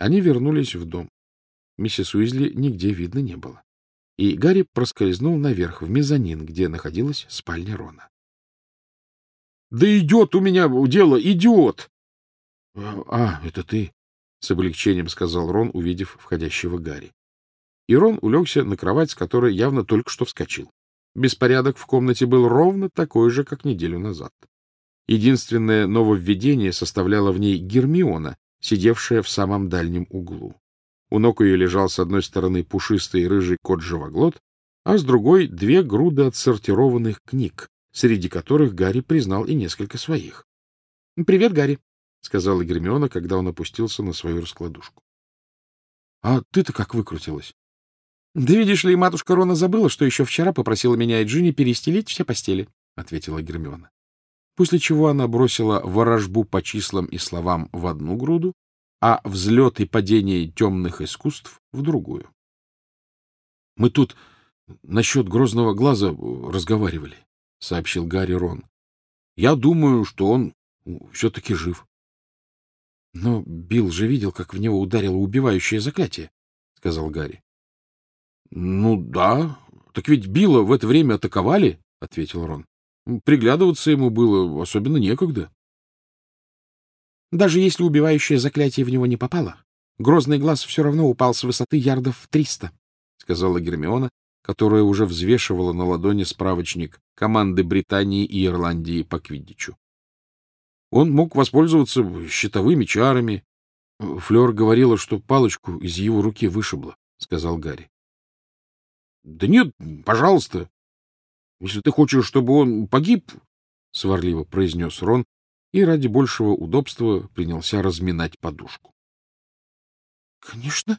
Они вернулись в дом. Миссис Уизли нигде видно не было. И Гарри проскользнул наверх, в мезонин, где находилась спальня Рона. — Да идет у меня дело, идет! — А, это ты, — с облегчением сказал Рон, увидев входящего Гарри. И Рон улегся на кровать, с которой явно только что вскочил. Беспорядок в комнате был ровно такой же, как неделю назад. Единственное нововведение составляло в ней Гермиона, сидевшая в самом дальнем углу. У ног ее лежал с одной стороны пушистый рыжий кот-живоглот, а с другой — две груды отсортированных книг, среди которых Гарри признал и несколько своих. — Привет, Гарри, — сказала Гермиона, когда он опустился на свою раскладушку. — А ты-то как выкрутилась? — Да видишь ли, матушка Рона забыла, что еще вчера попросила меня и Джинни перестелить все постели, — ответила Гермиона. После чего она бросила ворожбу по числам и словам в одну груду, а взлет и падение темных искусств в другую. — Мы тут насчет грозного глаза разговаривали, — сообщил Гарри Рон. — Я думаю, что он все-таки жив. — Но Билл же видел, как в него ударило убивающее заклятие, — сказал Гарри. — Ну да, так ведь Билла в это время атаковали, — ответил Рон. — Приглядываться ему было особенно некогда. — Даже если убивающее заклятие в него не попало, грозный глаз все равно упал с высоты ярдов в триста, — сказала Гермиона, которая уже взвешивала на ладони справочник команды Британии и Ирландии по квиддичу. Он мог воспользоваться щитовыми чарами. Флёр говорила, что палочку из его руки вышибло, — сказал Гарри. — Да нет, пожалуйста. Если ты хочешь, чтобы он погиб, — сварливо произнес Рон и ради большего удобства принялся разминать подушку. — Конечно,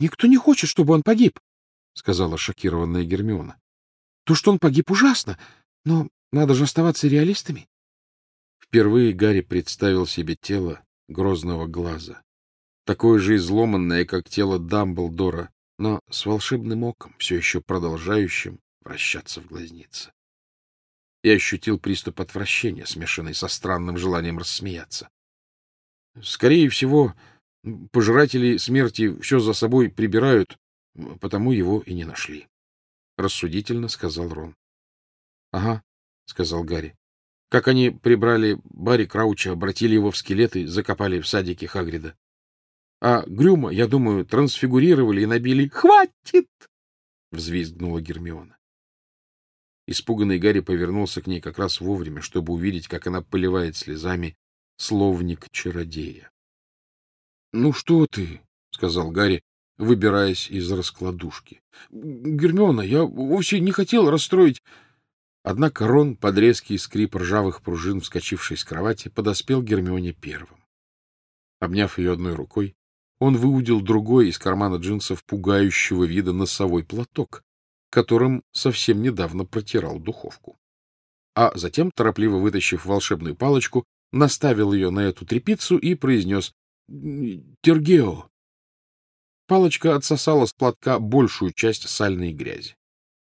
никто не хочет, чтобы он погиб, — сказала шокированная Гермиона. — То, что он погиб, ужасно, но надо же оставаться реалистами. Впервые Гарри представил себе тело грозного глаза, такое же изломанное, как тело Дамблдора, но с волшебным оком, все еще продолжающим вращаться в глазнице. И ощутил приступ отвращения, смешанный со странным желанием рассмеяться. Скорее всего, пожиратели смерти все за собой прибирают, потому его и не нашли. Рассудительно сказал Рон. — Ага, — сказал Гарри. Как они прибрали Барри Крауча, обратили его в скелет и закопали в садике Хагрида. А Грюма, я думаю, трансфигурировали и набили «Хватит!» — взвизгнула Гермиона. Испуганный Гарри повернулся к ней как раз вовремя, чтобы увидеть, как она поливает слезами словник чародея. — Ну что ты? — сказал Гарри, выбираясь из раскладушки. — Гермиона, я вовсе не хотел расстроить... Однако Рон, под резкий скрип ржавых пружин, вскочивший с кровати, подоспел Гермионе первым. Обняв ее одной рукой, он выудил другой из кармана джинсов пугающего вида носовой платок, которым совсем недавно протирал духовку. А затем, торопливо вытащив волшебную палочку, наставил ее на эту трепицу и произнес «Тергео». Палочка отсосала с платка большую часть сальной грязи.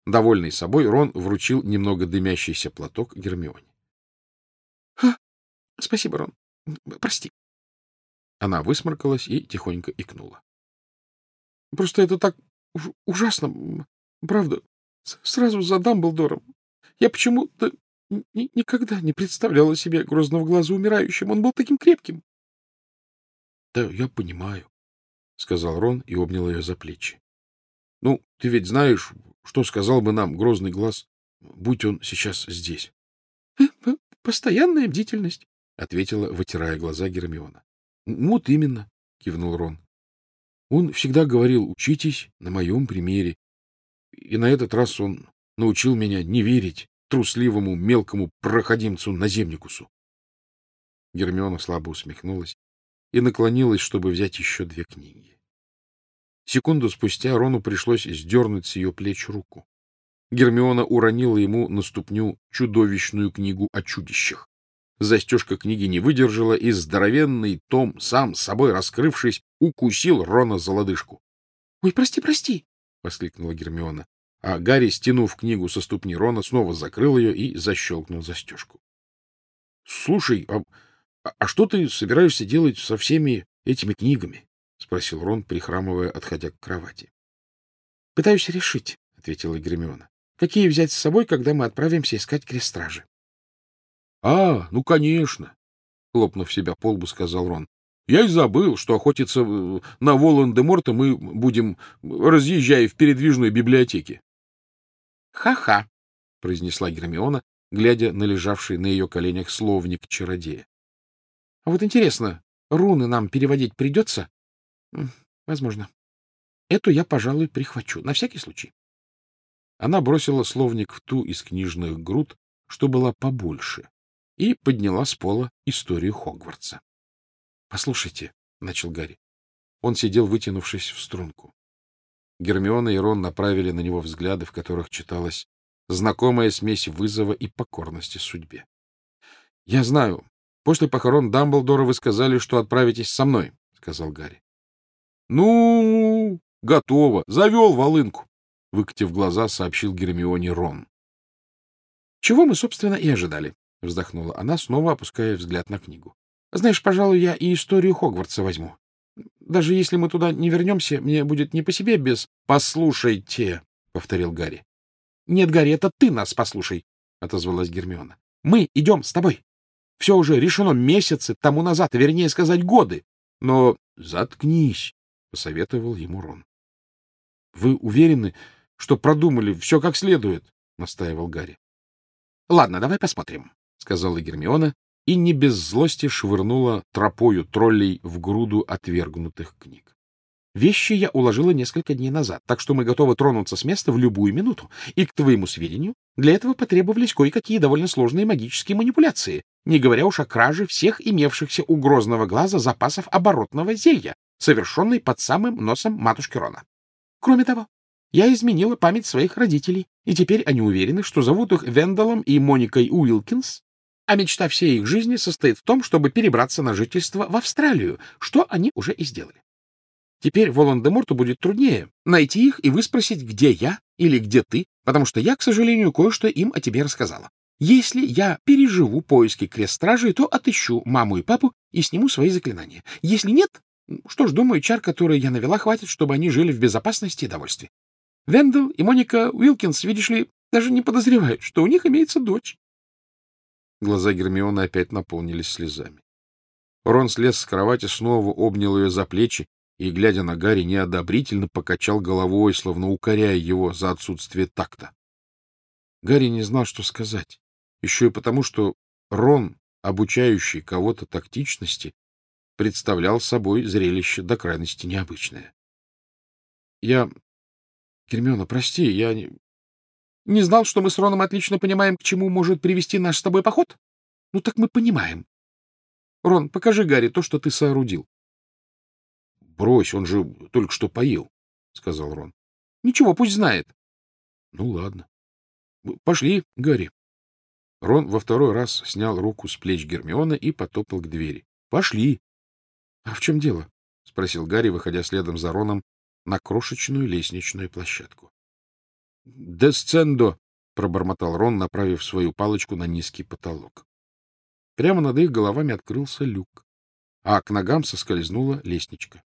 Довольный собой, Рон вручил немного дымящийся платок Гермионе. — Спасибо, Рон. Прости. Она высморкалась и тихонько икнула. — Просто это так ужасно, правда. Сразу за Дамблдором. Я почему-то ни никогда не представляла себе грозного глаза умирающим. Он был таким крепким. — Да, я понимаю, — сказал Рон и обнял ее за плечи. — Ну, ты ведь знаешь, что сказал бы нам грозный глаз, будь он сейчас здесь? «Э, — Постоянная бдительность, — ответила, вытирая глаза Гермиона. — Вот именно, — кивнул Рон. Он всегда говорил, учитесь на моем примере. И на этот раз он научил меня не верить трусливому мелкому проходимцу-наземникусу. Гермиона слабо усмехнулась и наклонилась, чтобы взять еще две книги. Секунду спустя Рону пришлось сдернуть с ее плеч руку. Гермиона уронила ему на ступню чудовищную книгу о чудищах. Застежка книги не выдержала, и здоровенный том, сам собой раскрывшись, укусил Рона за лодыжку. — Ой, прости, прости! — воскликнула Гермиона. А Гарри, стянув книгу со ступни Рона, снова закрыл ее и защелкнул застежку. — Слушай, а, а что ты собираешься делать со всеми этими книгами? спросил Рон, прихрамывая, отходя к кровати. — Пытаюсь решить, — ответила Гермиона. — Какие взять с собой, когда мы отправимся искать крестражи? — А, ну, конечно, — хлопнув себя по лбу, сказал Рон. — Я и забыл, что охотиться э, на Волан-де-Морта мы будем, разъезжая в передвижной библиотеке. Ха — Ха-ха, — произнесла Гермиона, глядя на лежавший на ее коленях словник чародея. — А вот интересно, руны нам переводить придется? — Возможно. Эту я, пожалуй, прихвачу, на всякий случай. Она бросила словник в ту из книжных груд, что была побольше, и подняла с пола историю Хогвартса. — Послушайте, — начал Гарри. Он сидел, вытянувшись в струнку. Гермиона и Рон направили на него взгляды, в которых читалась знакомая смесь вызова и покорности судьбе. — Я знаю. После похорон Дамблдора вы сказали, что отправитесь со мной, — сказал Гарри. — Ну, готово. Завел волынку, — выкатив глаза, сообщил Гермионе Рон. — Чего мы, собственно, и ожидали, — вздохнула она, снова опуская взгляд на книгу. — Знаешь, пожалуй, я и историю Хогвартса возьму. Даже если мы туда не вернемся, мне будет не по себе без... — Послушайте, — повторил Гарри. — Нет, Гарри, это ты нас послушай, — отозвалась Гермиона. — Мы идем с тобой. Все уже решено месяцы тому назад, вернее сказать, годы. Но заткнись, — посоветовал ему Рон. — Вы уверены, что продумали все как следует? — настаивал Гарри. — Ладно, давай посмотрим, — сказала Гермиона и не без злости швырнула тропою троллей в груду отвергнутых книг. Вещи я уложила несколько дней назад, так что мы готовы тронуться с места в любую минуту. И, к твоему сведению, для этого потребовались кое-какие довольно сложные магические манипуляции, не говоря уж о краже всех имевшихся у грозного глаза запасов оборотного зелья, совершенной под самым носом матушки Рона. Кроме того, я изменила память своих родителей, и теперь они уверены, что зовут их Вендалом и Моникой Уилкинс, а мечта всей их жизни состоит в том, чтобы перебраться на жительство в Австралию, что они уже и сделали. Теперь Волан-де-Морту будет труднее найти их и выспросить, где я или где ты, потому что я, к сожалению, кое-что им о тебе рассказала. Если я переживу поиски крест-стражей, то отыщу маму и папу и сниму свои заклинания. Если нет, что ж, думаю, чар, которые я навела, хватит, чтобы они жили в безопасности и довольстве. Вендел и Моника Уилкинс, видишь ли, даже не подозревают, что у них имеется дочь. Глаза Гермионы опять наполнились слезами. Рон слез с кровати, снова обнял ее за плечи и, глядя на Гарри, неодобрительно покачал головой, словно укоряя его за отсутствие такта. Гарри не знал, что сказать, еще и потому, что Рон, обучающий кого-то тактичности, представлял собой зрелище до крайности необычное. — Я... Гермиона, прости, я не... Знал, что мы с Роном отлично понимаем, к чему может привести наш с тобой поход? Ну так мы понимаем. Рон, покажи Гарри то, что ты соорудил. — Брось, он же только что поел, — сказал Рон. — Ничего, пусть знает. — Ну, ладно. — Пошли, Гарри. Рон во второй раз снял руку с плеч Гермиона и потопал к двери. — Пошли. — А в чем дело? — спросил Гарри, выходя следом за Роном на крошечную лестничную площадку. — Десцендо! — пробормотал Рон, направив свою палочку на низкий потолок. Прямо над их головами открылся люк, а к ногам соскользнула лестничка.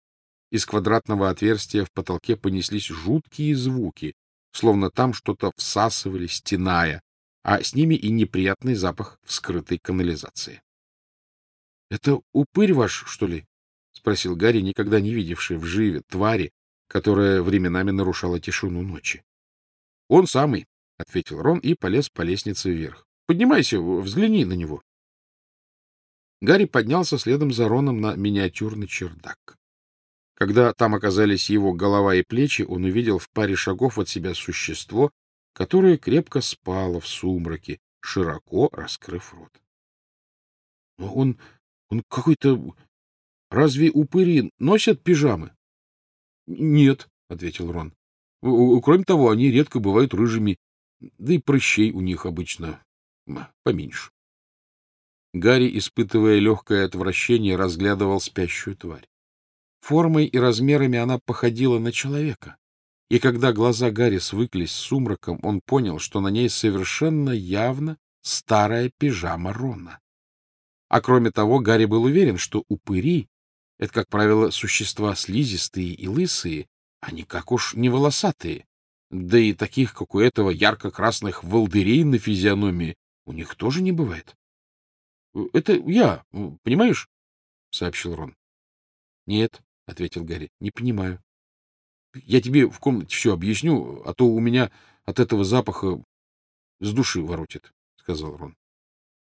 Из квадратного отверстия в потолке понеслись жуткие звуки, словно там что-то всасывали, стеная, а с ними и неприятный запах вскрытой канализации. — Это упырь ваш, что ли? — спросил Гарри, никогда не видевший в живе твари, которая временами нарушала тишину ночи. — Он самый, — ответил Рон и полез по лестнице вверх. — Поднимайся, взгляни на него. Гарри поднялся следом за Роном на миниатюрный чердак. Когда там оказались его голова и плечи, он увидел в паре шагов от себя существо, которое крепко спало в сумраке, широко раскрыв рот. — Он... он какой-то... Разве упыри носят пижамы? — Нет, — ответил Рон. — Кроме того, они редко бывают рыжими, да и прыщей у них обычно поменьше. Гарри, испытывая легкое отвращение, разглядывал спящую тварь. Формой и размерами она походила на человека. И когда глаза Гарри свыклись с сумраком, он понял, что на ней совершенно явно старая пижама Рона. А кроме того, Гарри был уверен, что упыри Это, как правило, существа слизистые и лысые, а никак уж не волосатые. Да и таких, как у этого, ярко-красных волдырей на физиономии у них тоже не бывает. — Это я, понимаешь? — сообщил Рон. — Нет, — ответил Гарри, — не понимаю. — Я тебе в комнате все объясню, а то у меня от этого запаха с души воротит, — сказал Рон.